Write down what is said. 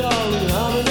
darling, I'm an